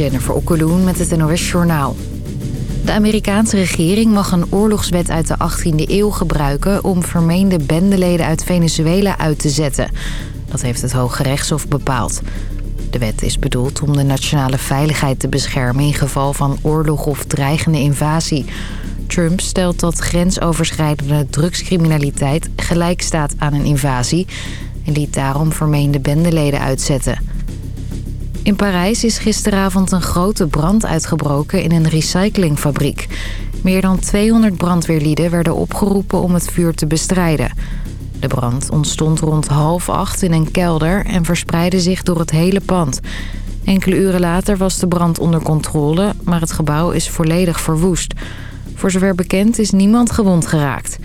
Jennifer Okkeloen met het NOS Journaal. De Amerikaanse regering mag een oorlogswet uit de 18e eeuw gebruiken... om vermeende bendeleden uit Venezuela uit te zetten. Dat heeft het Hoge Rechtshof bepaald. De wet is bedoeld om de nationale veiligheid te beschermen... in geval van oorlog of dreigende invasie. Trump stelt dat grensoverschrijdende drugscriminaliteit gelijk staat aan een invasie... en liet daarom vermeende bendeleden uitzetten... In Parijs is gisteravond een grote brand uitgebroken in een recyclingfabriek. Meer dan 200 brandweerlieden werden opgeroepen om het vuur te bestrijden. De brand ontstond rond half acht in een kelder en verspreidde zich door het hele pand. Enkele uren later was de brand onder controle, maar het gebouw is volledig verwoest. Voor zover bekend is niemand gewond geraakt.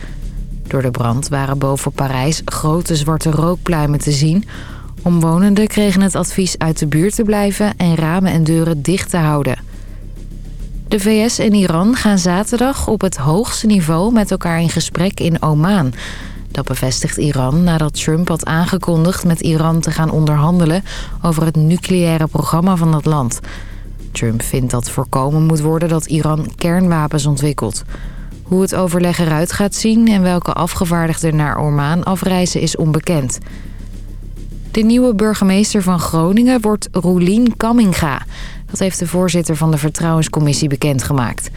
Door de brand waren boven Parijs grote zwarte rookpluimen te zien... Omwonenden kregen het advies uit de buurt te blijven en ramen en deuren dicht te houden. De VS en Iran gaan zaterdag op het hoogste niveau met elkaar in gesprek in Oman. Dat bevestigt Iran nadat Trump had aangekondigd met Iran te gaan onderhandelen over het nucleaire programma van dat land. Trump vindt dat voorkomen moet worden dat Iran kernwapens ontwikkelt. Hoe het overleg eruit gaat zien en welke afgevaardigden naar Oman afreizen is onbekend. De nieuwe burgemeester van Groningen wordt Roelien Kamminga. Dat heeft de voorzitter van de Vertrouwenscommissie bekendgemaakt.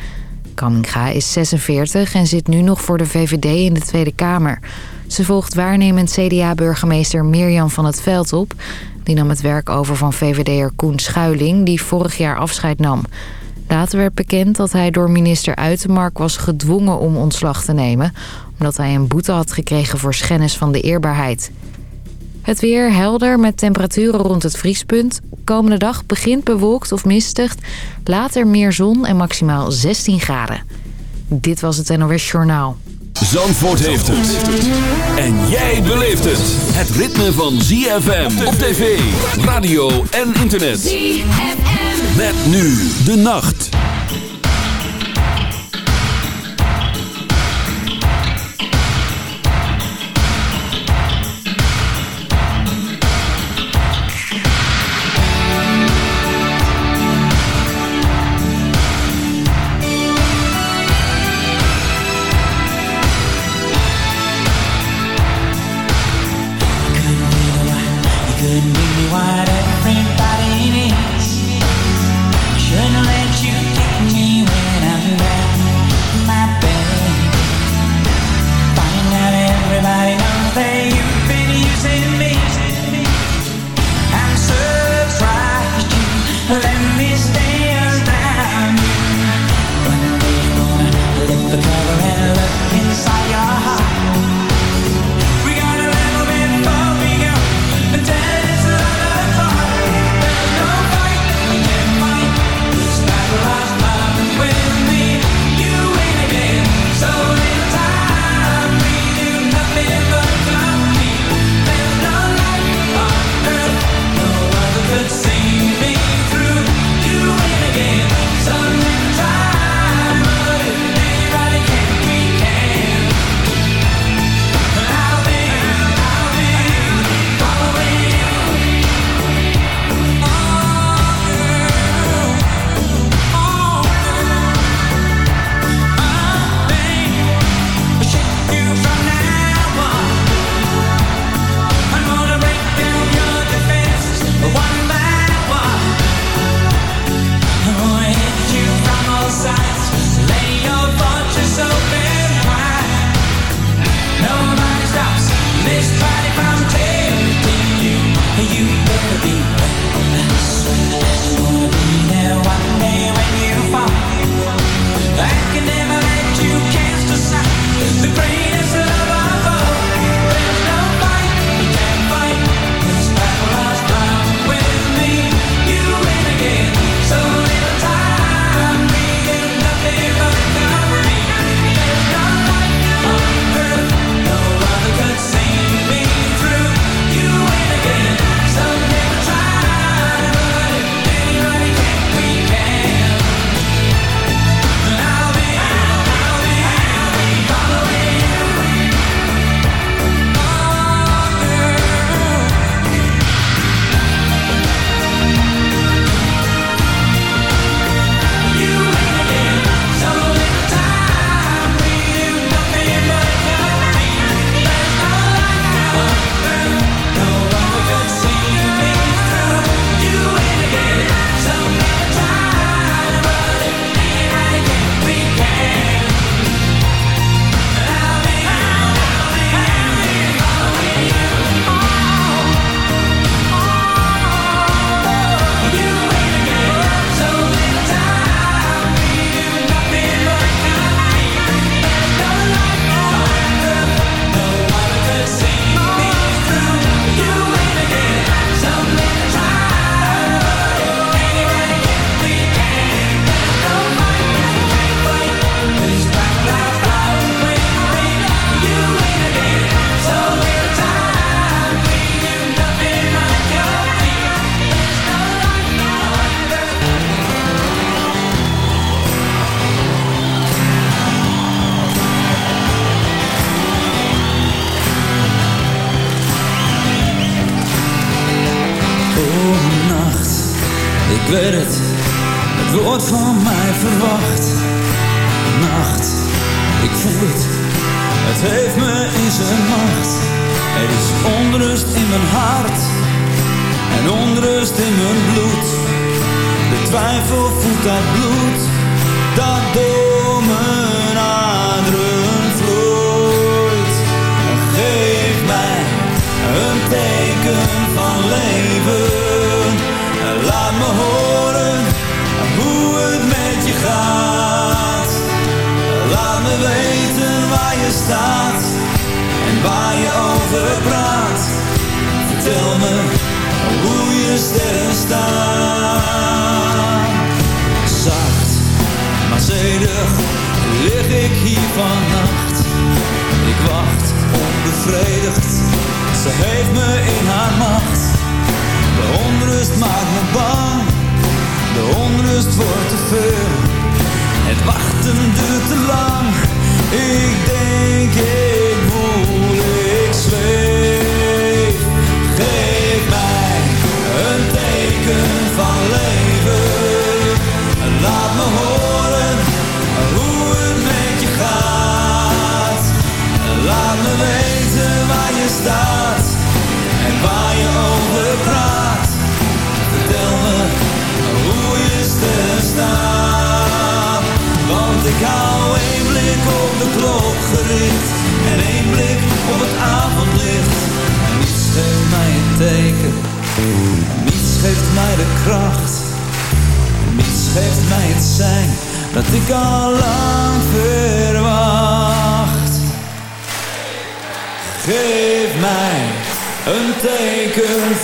Kamminga is 46 en zit nu nog voor de VVD in de Tweede Kamer. Ze volgt waarnemend CDA-burgemeester Mirjam van het Veld op. Die nam het werk over van VVD'er Koen Schuiling, die vorig jaar afscheid nam. Later werd bekend dat hij door minister Uitenmark was gedwongen om ontslag te nemen... omdat hij een boete had gekregen voor schennis van de eerbaarheid. Het weer helder met temperaturen rond het vriespunt. Komende dag begint bewolkt of mistig. Later meer zon en maximaal 16 graden. Dit was het NOS Journaal. Zandvoort heeft het. En jij beleeft het. Het ritme van ZFM op tv, radio en internet. ZFM. Met nu de nacht.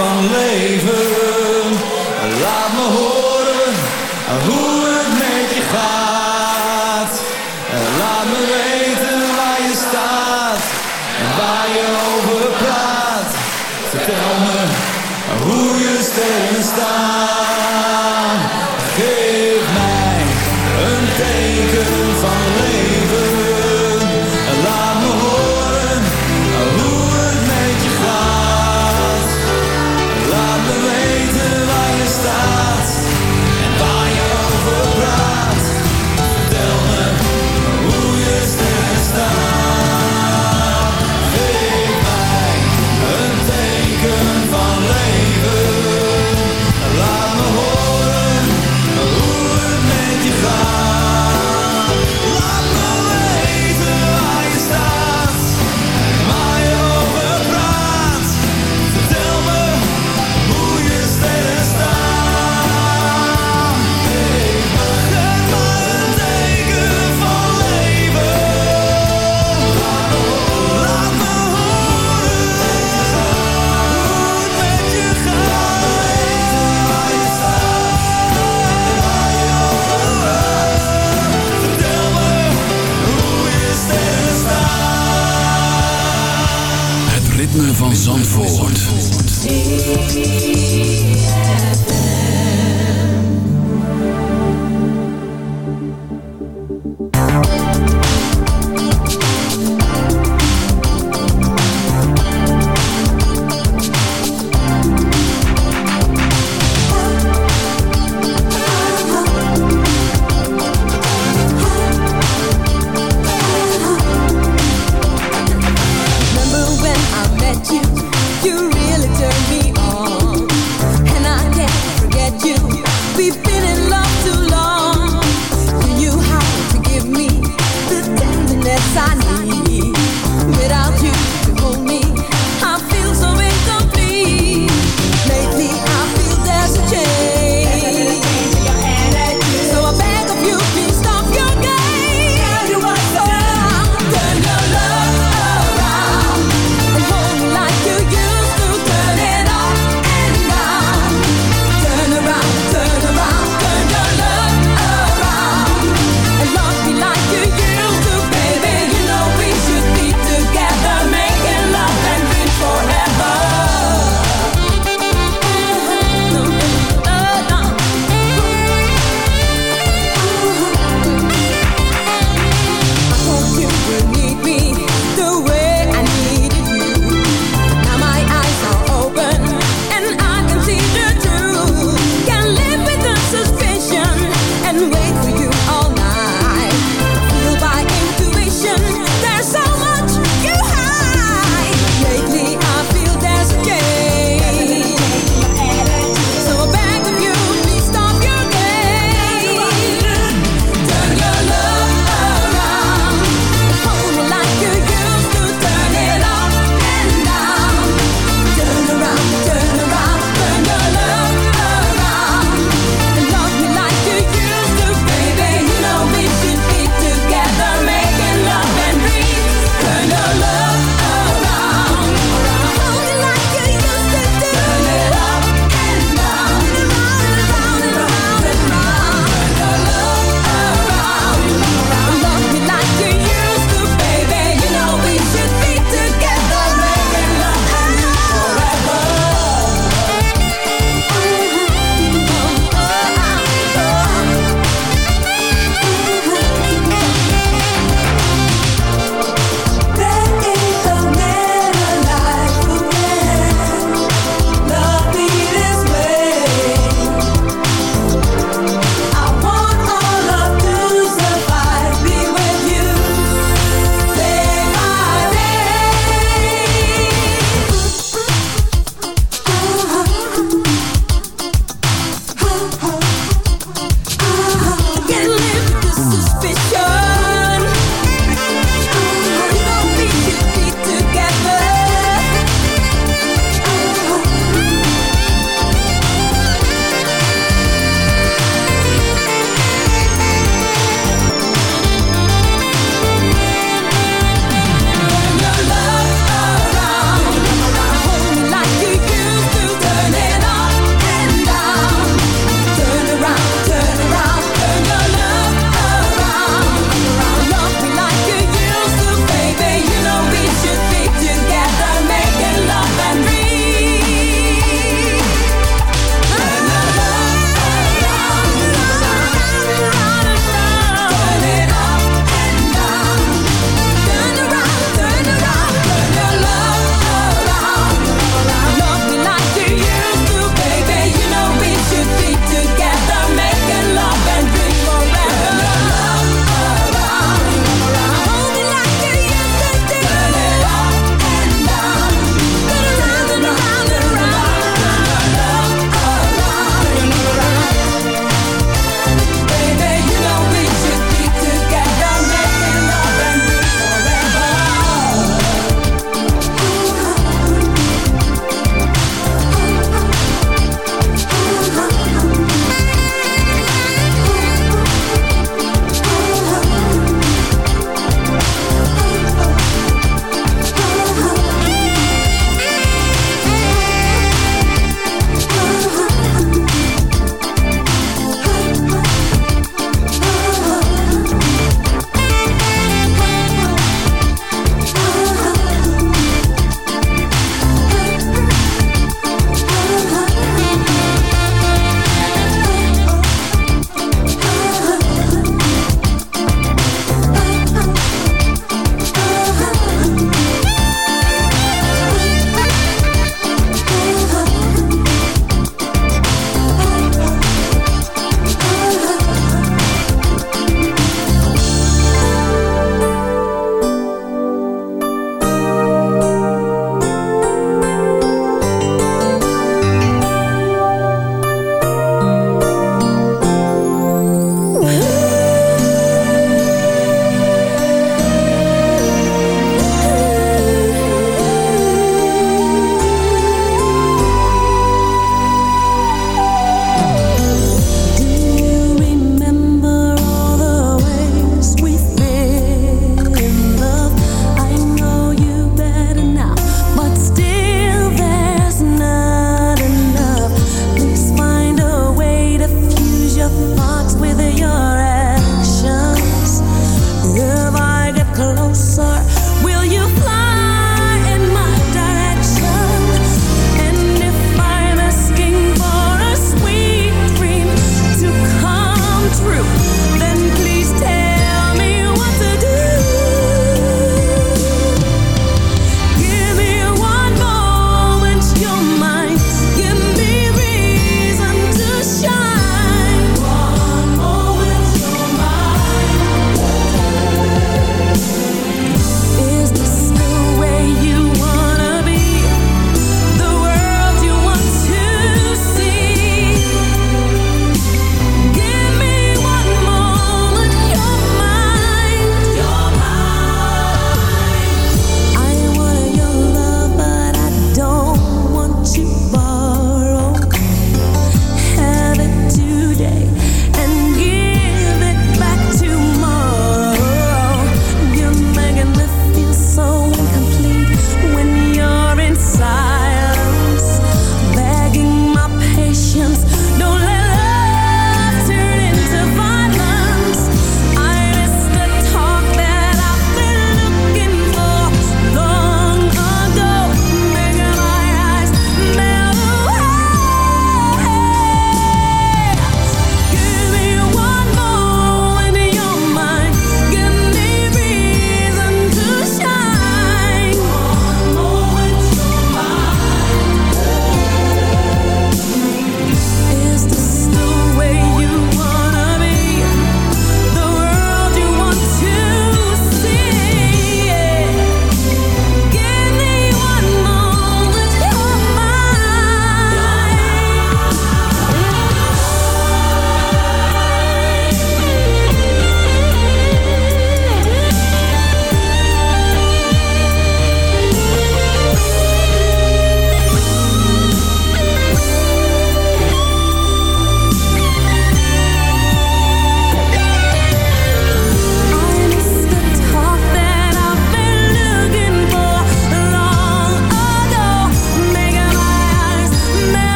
Van leven.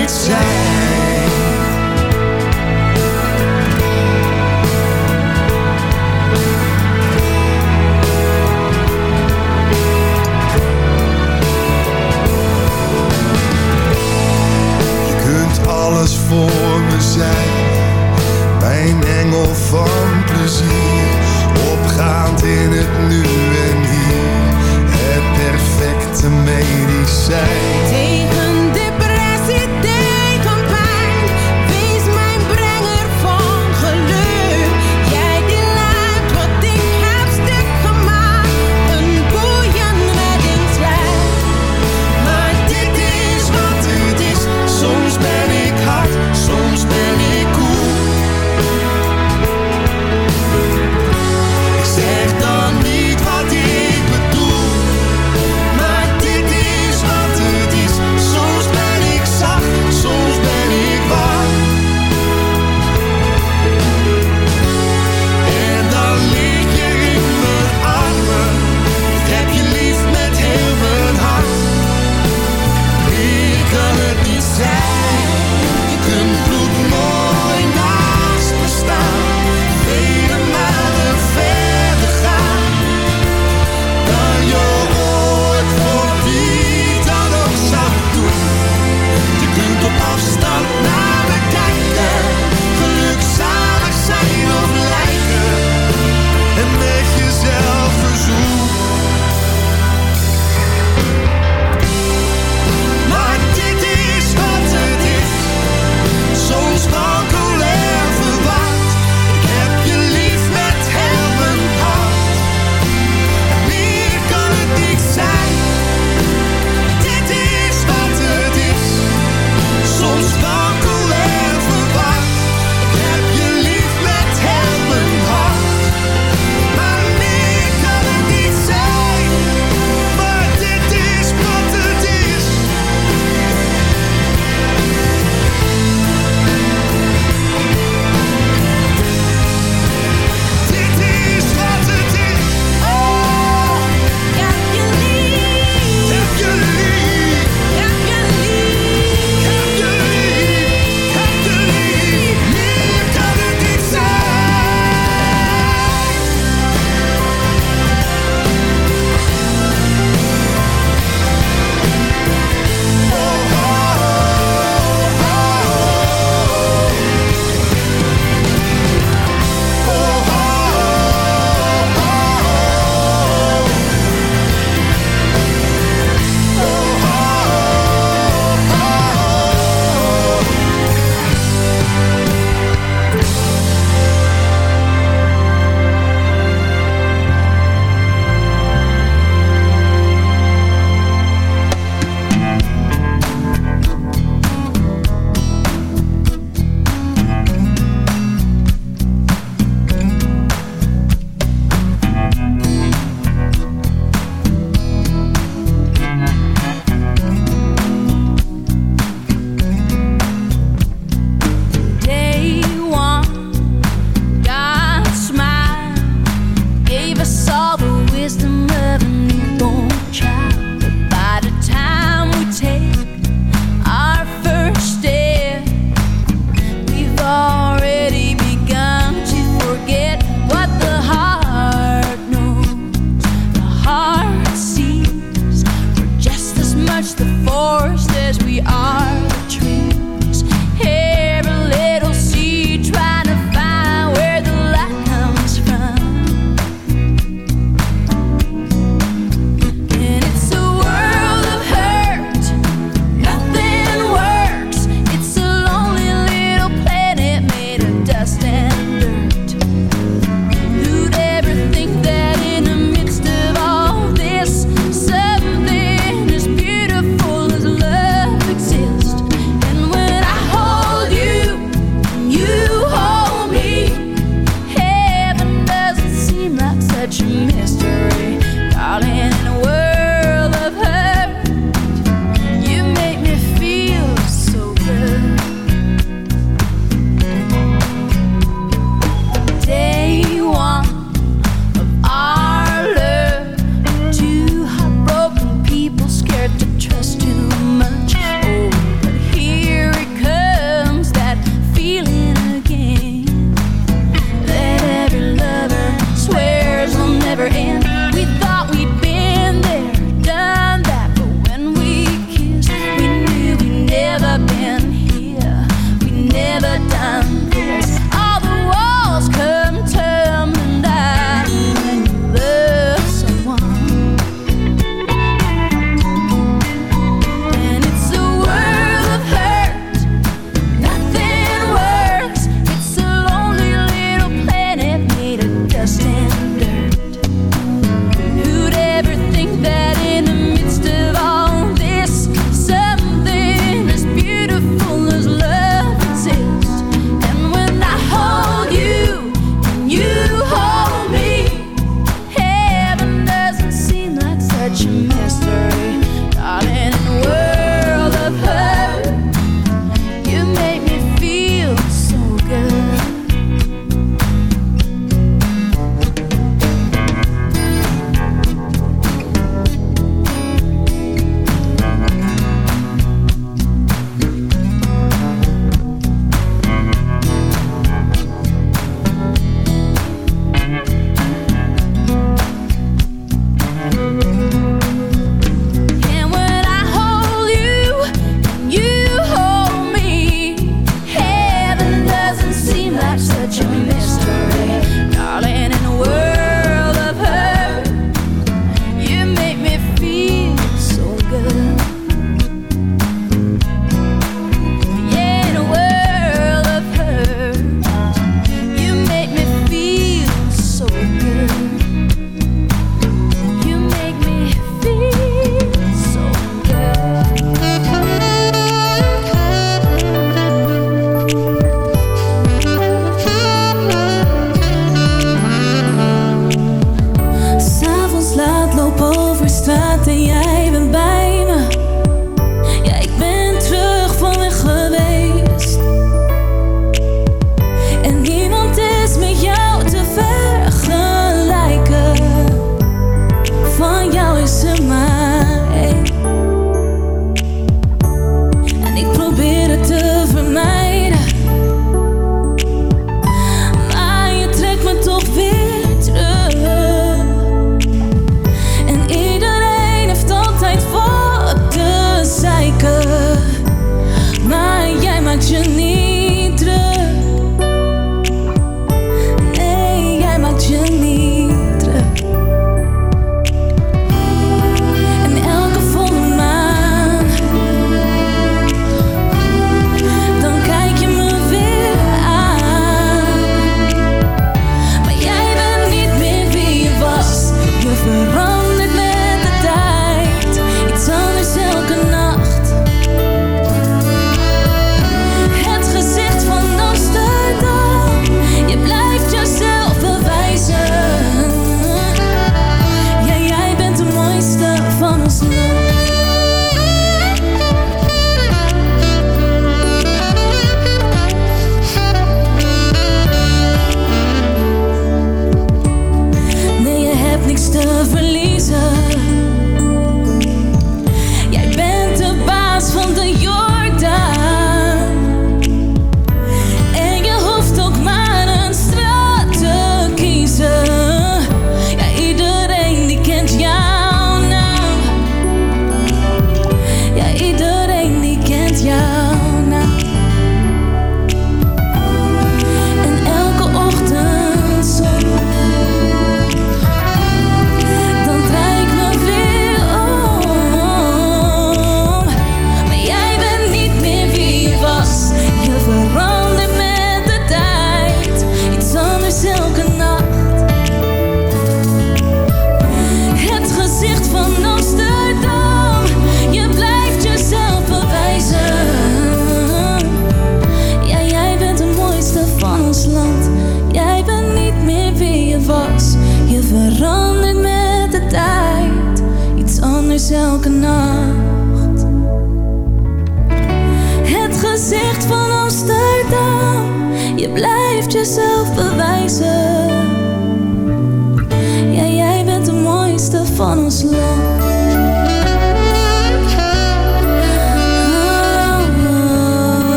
Je kunt alles voor me zijn, mijn engel van plezier, opgaand in het nu en hier, het perfecte medicijn.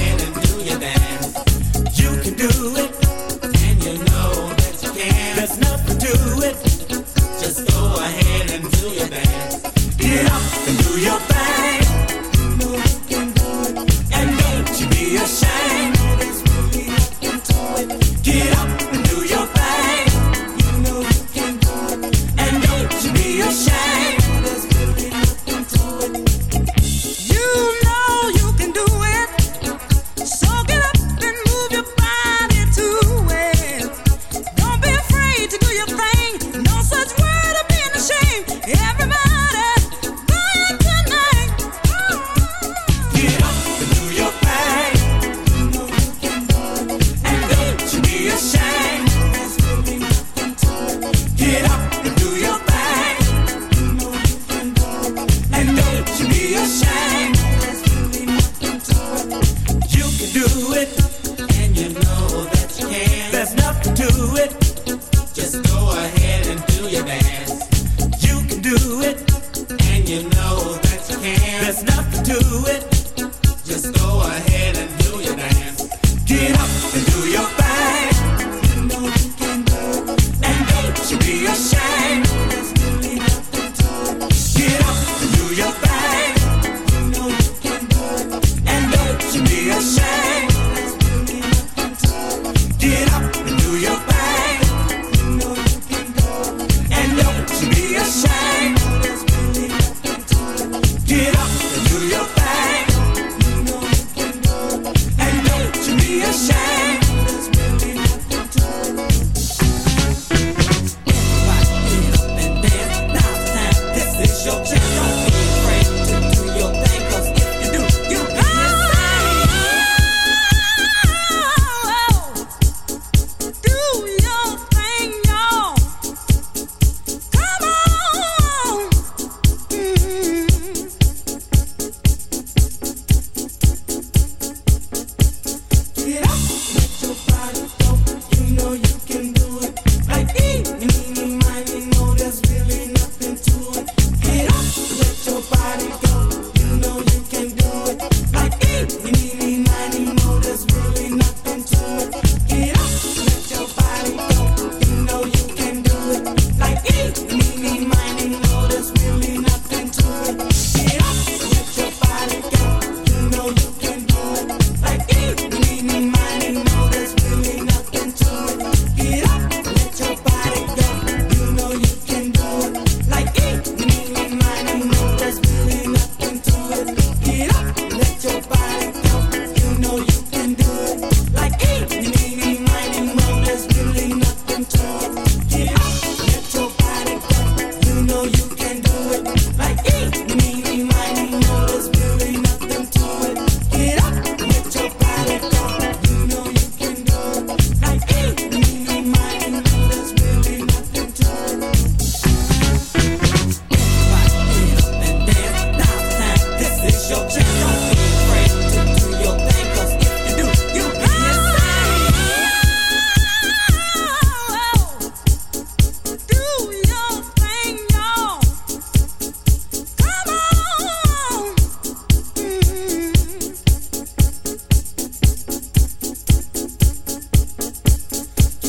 in and do your dance.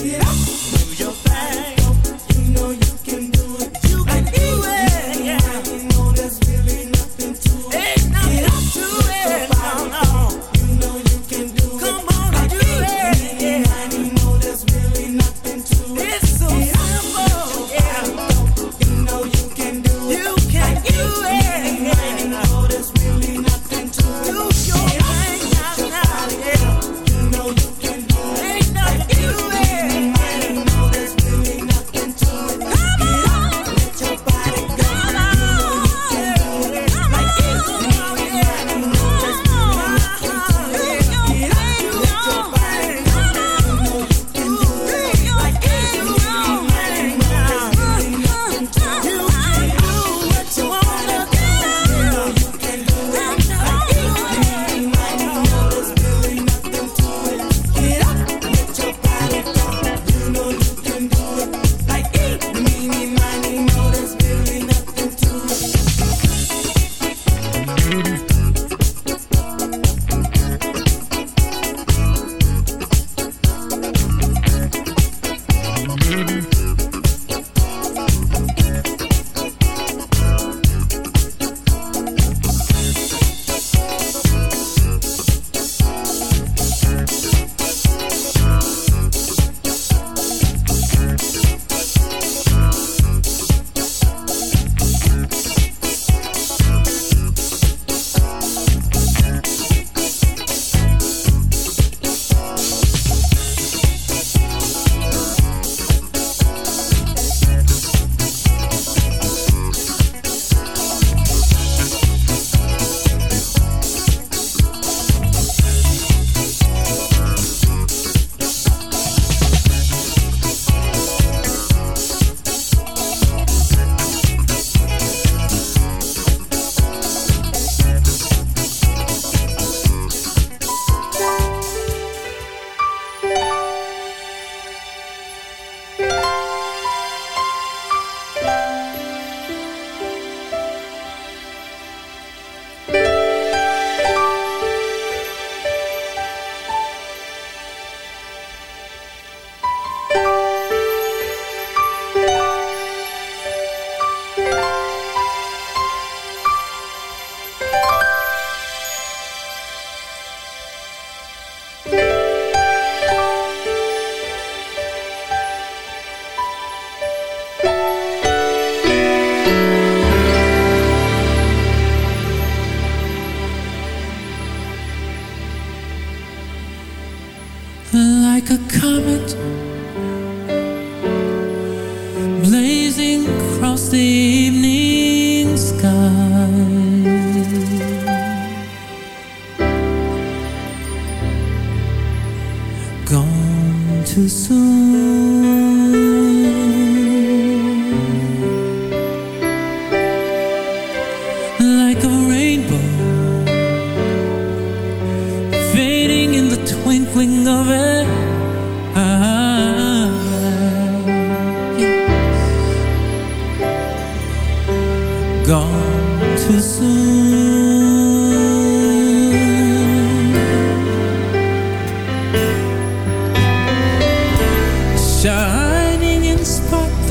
Yeah.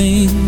thing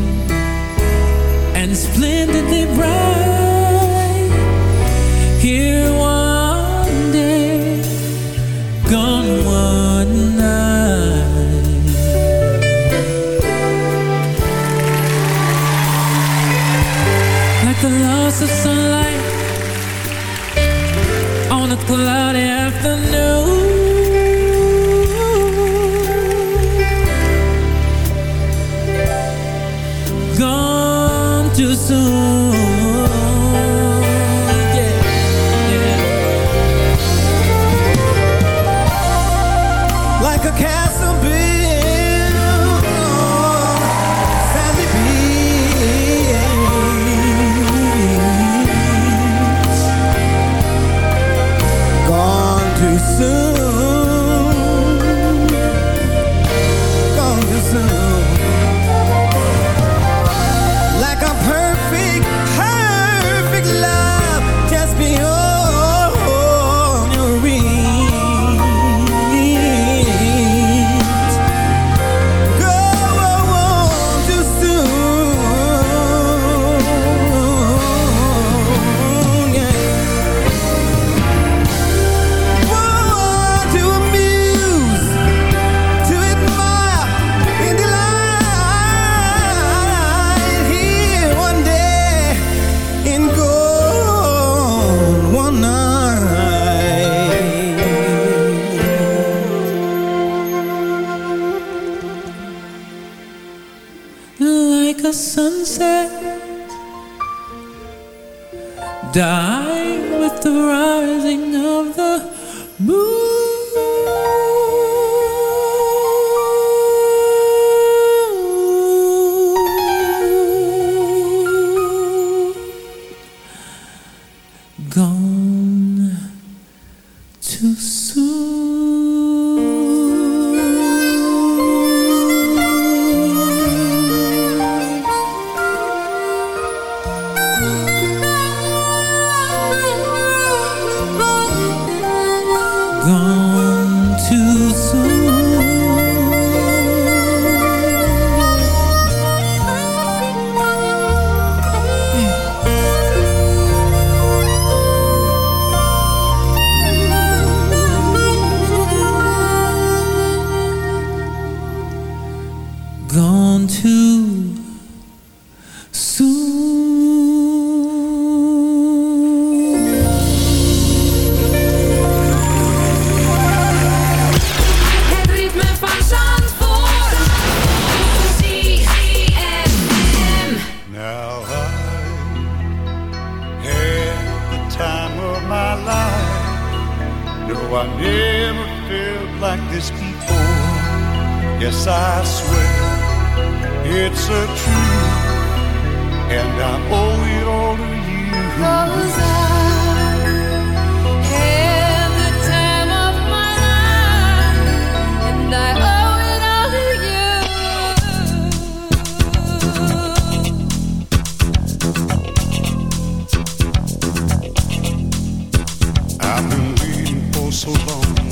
Die with the rising of the moon.